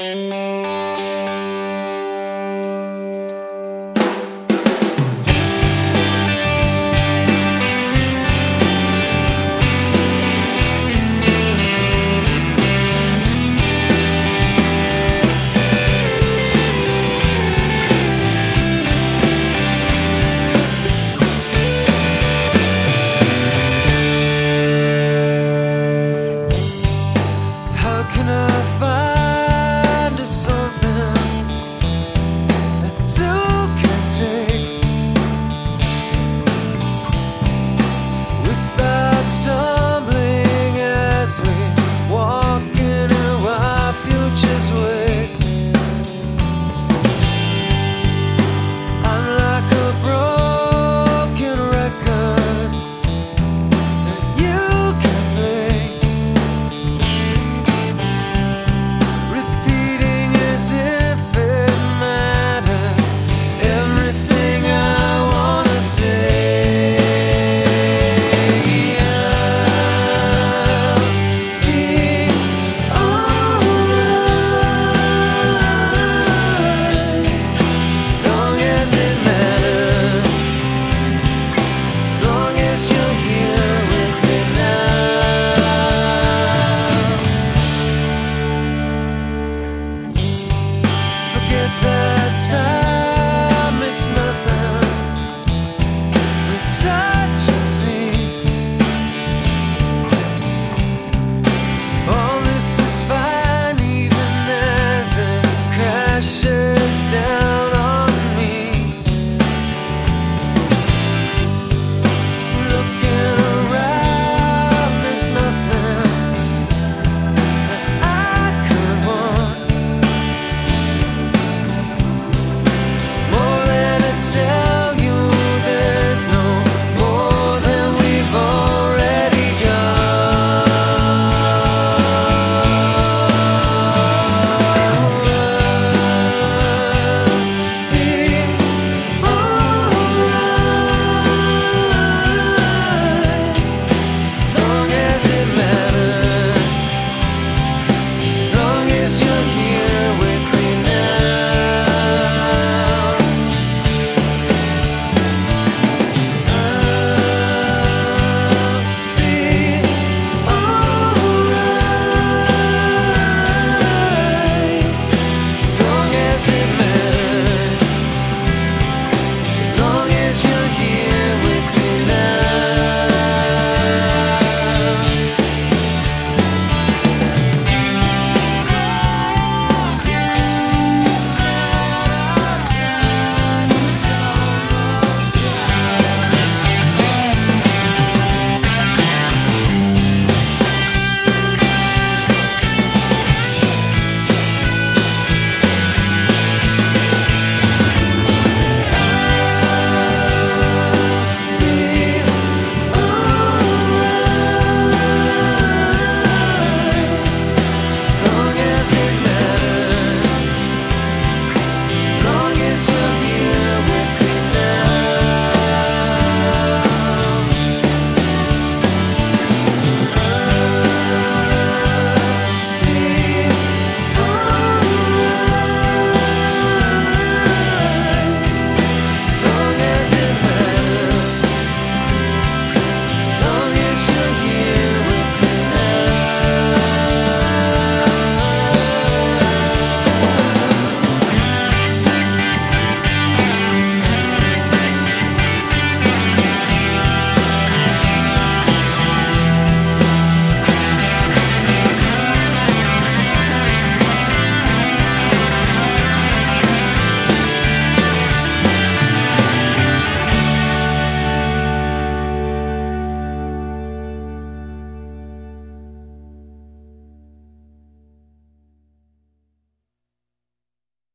Música